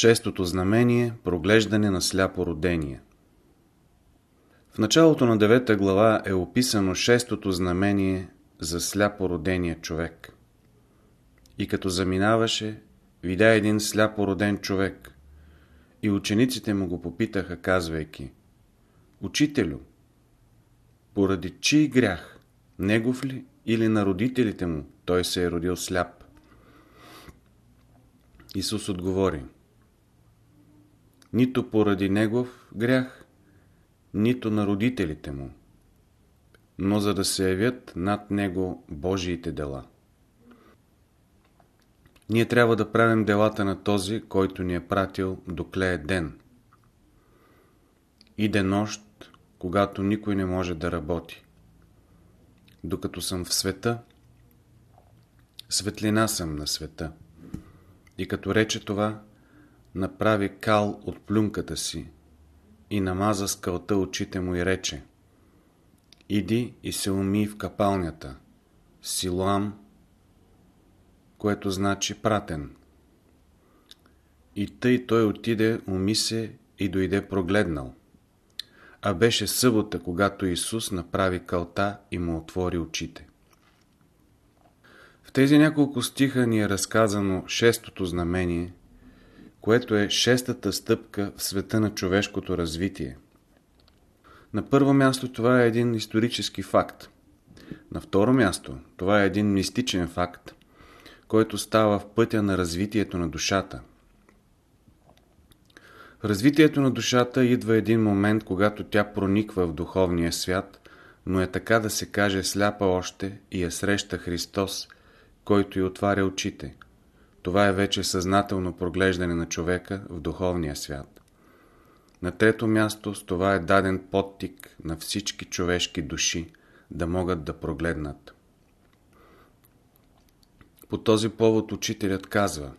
Шестото знамение – проглеждане на сляпо родение. В началото на девета глава е описано шестото знамение за сляпо родения човек. И като заминаваше, видя един сляпо роден човек. И учениците му го попитаха, казвайки Учителю, поради чий грях, негов ли или на родителите му, той се е родил сляп? Исус отговори Нито поради негов грях, нито на родителите му, но за да се явят над него Божиите дела. Ние трябва да правим делата на този, който ни е пратил докле е ден. Иде нощ, когато никой не може да работи. Докато съм в света, светлина съм на света. И като рече това, направи кал от плюнката си и намаза с кълта очите му и рече Иди и се уми в капалнята, Силуам, което значи пратен. И тъй той отиде, уми се и дойде прогледнал. А беше събота, когато Исус направи кълта и му отвори очите. В тези няколко стиха ни е разказано шестото знамение, което е шестата стъпка в света на човешкото развитие. На първо място това е един исторически факт. На второ място това е един мистичен факт, който става в пътя на развитието на душата. В развитието на душата идва един момент, когато тя прониква в духовния свят, но е така да се каже сляпа още и я среща Христос, който й отваря очите. Това е вече съзнателно проглеждане на човека в духовния свят. На трето място с това е даден подтик на всички човешки души да могат да прогледнат. По този повод учителят казва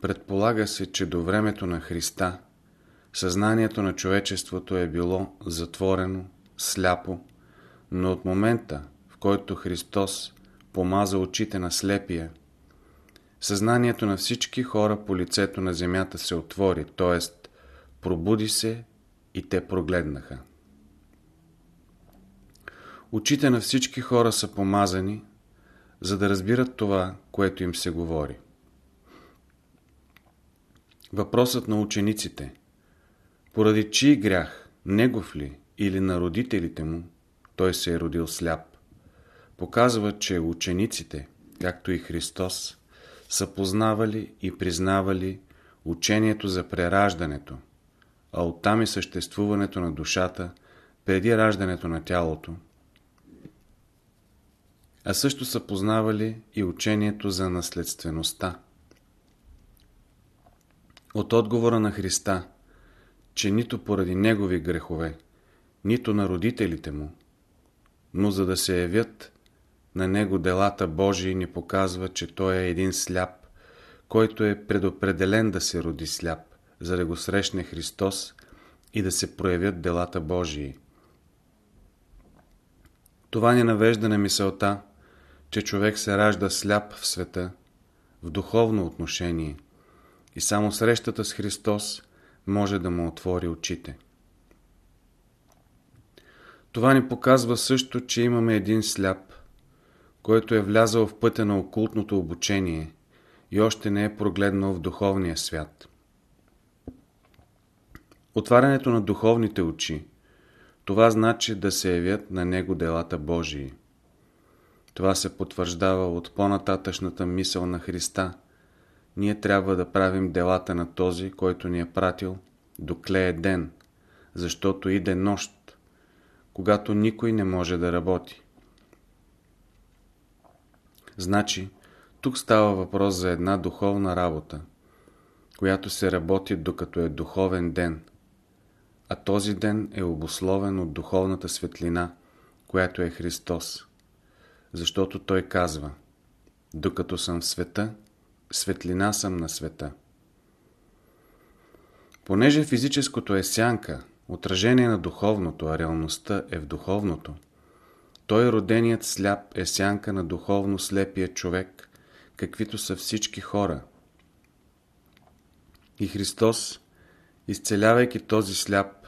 Предполага се, че до времето на Христа съзнанието на човечеството е било затворено, сляпо, но от момента, в който Христос помаза очите на слепия, съзнанието на всички хора по лицето на земята се отвори, т.е. пробуди се и те прогледнаха. Очите на всички хора са помазани, за да разбират това, което им се говори. Въпросът на учениците Поради чий грях, негов ли или на родителите му, той се е родил сляп, показва, че учениците, както и Христос, са познавали и признавали учението за прераждането, а оттам и съществуването на душата преди раждането на тялото, а също са познавали и учението за наследствеността. От отговора на Христа, че нито поради негови грехове, нито на родителите му, но за да се явят на него делата Божии ни показва, че той е един сляп, който е предопределен да се роди сляп, за да го срещне Христос и да се проявят делата Божии. Това ни навежда на мисълта, че човек се ражда сляп в света, в духовно отношение и само срещата с Христос може да му отвори очите. Това ни показва също, че имаме един сляп, който е влязъл в пътя на окултното обучение и още не е прогледнал в духовния свят. Отварянето на духовните очи, това значи да се явят на него делата Божии. Това се потвърждава от по-нататъчната мисъл на Христа. Ние трябва да правим делата на този, който ни е пратил, докле ден, защото иде нощ, когато никой не може да работи. Значи, тук става въпрос за една духовна работа, която се работи докато е духовен ден, а този ден е обусловен от духовната светлина, която е Христос защото той казва Докато съм в света, светлина съм на света. Понеже физическото е сянка, отражение на духовното, а реалността е в духовното, той роденият сляп е сянка на духовно слепия човек, каквито са всички хора. И Христос, изцелявайки този сляп,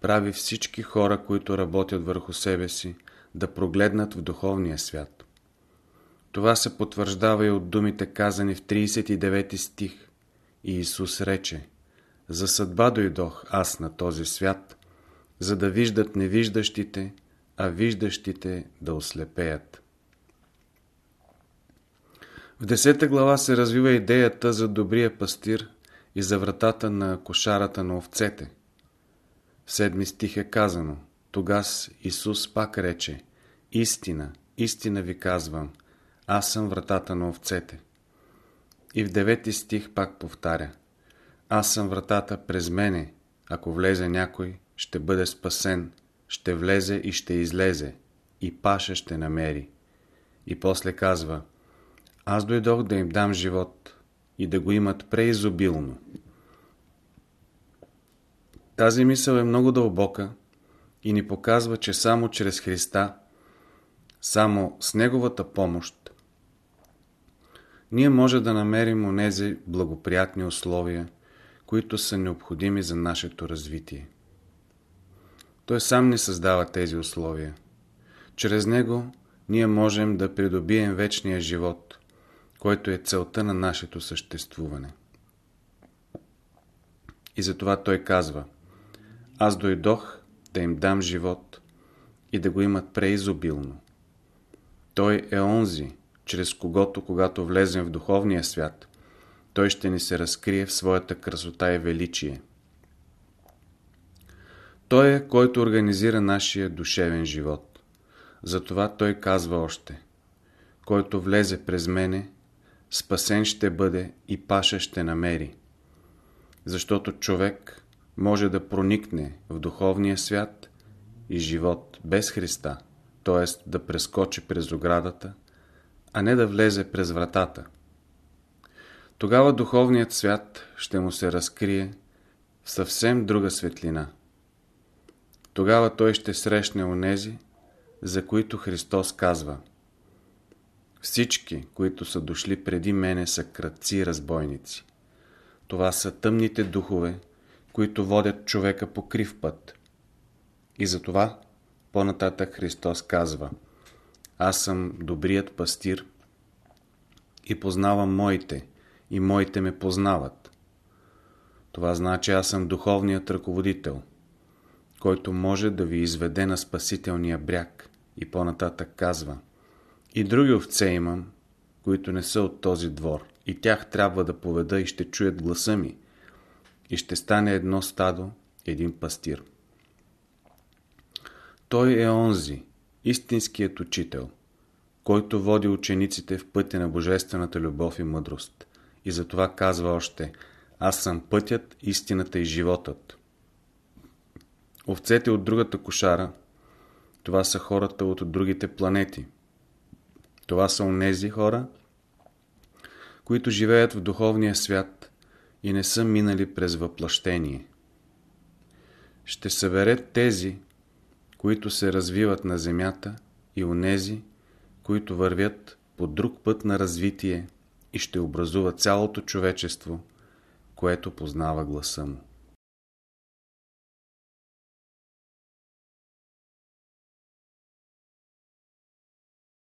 прави всички хора, които работят върху себе си, да прогледнат в духовния свят. Това се потвърждава и от думите казани в 39 стих. И Исус рече, за съдба дойдох аз на този свят, за да виждат невиждащите, а виждащите да ослепеят. В 10 глава се развива идеята за добрия пастир и за вратата на кошарата на овцете. Седми стих е казано, тогас Исус пак рече, истина, истина ви казвам, аз съм вратата на овцете. И в девети стих пак повтаря, аз съм вратата през мене, ако влезе някой, ще бъде спасен, ще влезе и ще излезе, и паша ще намери. И после казва, аз дойдох да им дам живот и да го имат преизобилно. Тази мисъл е много дълбока и ни показва, че само чрез Христа, само с Неговата помощ, ние може да намерим онези благоприятни условия, които са необходими за нашето развитие. Той сам ни създава тези условия. Чрез него ние можем да придобием вечния живот, който е целта на нашето съществуване. И затова той казва Аз дойдох да им дам живот и да го имат преизобилно. Той е онзи, чрез когото, когато влезем в духовния свят, той ще ни се разкрие в своята красота и величие. Той е, който организира нашия душевен живот. Затова той казва още, който влезе през мене, спасен ще бъде и паша ще намери. Защото човек може да проникне в духовния свят и живот без Христа, т.е. да прескочи през оградата, а не да влезе през вратата. Тогава духовният свят ще му се разкрие в съвсем друга светлина. Тогава той ще срещне онези, за които Христос казва Всички, които са дошли преди мене, са кръци и разбойници. Това са тъмните духове, които водят човека по крив път. И затова по-нататък Христос казва Аз съм добрият пастир и познавам моите, и моите ме познават. Това значи аз съм духовният ръководител, който може да ви изведе на спасителния бряг и по-нататък казва И други овце имам, които не са от този двор, и тях трябва да поведа и ще чуят гласа ми, и ще стане едно стадо, един пастир. Той е онзи, истинският учител, който води учениците в пътя на божествената любов и мъдрост. И затова казва още, аз съм пътят, истината и животът. Овцете от другата кошара, това са хората от другите планети. Това са онези хора, които живеят в духовния свят и не са минали през въплъщение. Ще събере тези, които се развиват на земята и онези, които вървят по друг път на развитие и ще образува цялото човечество, което познава гласа му.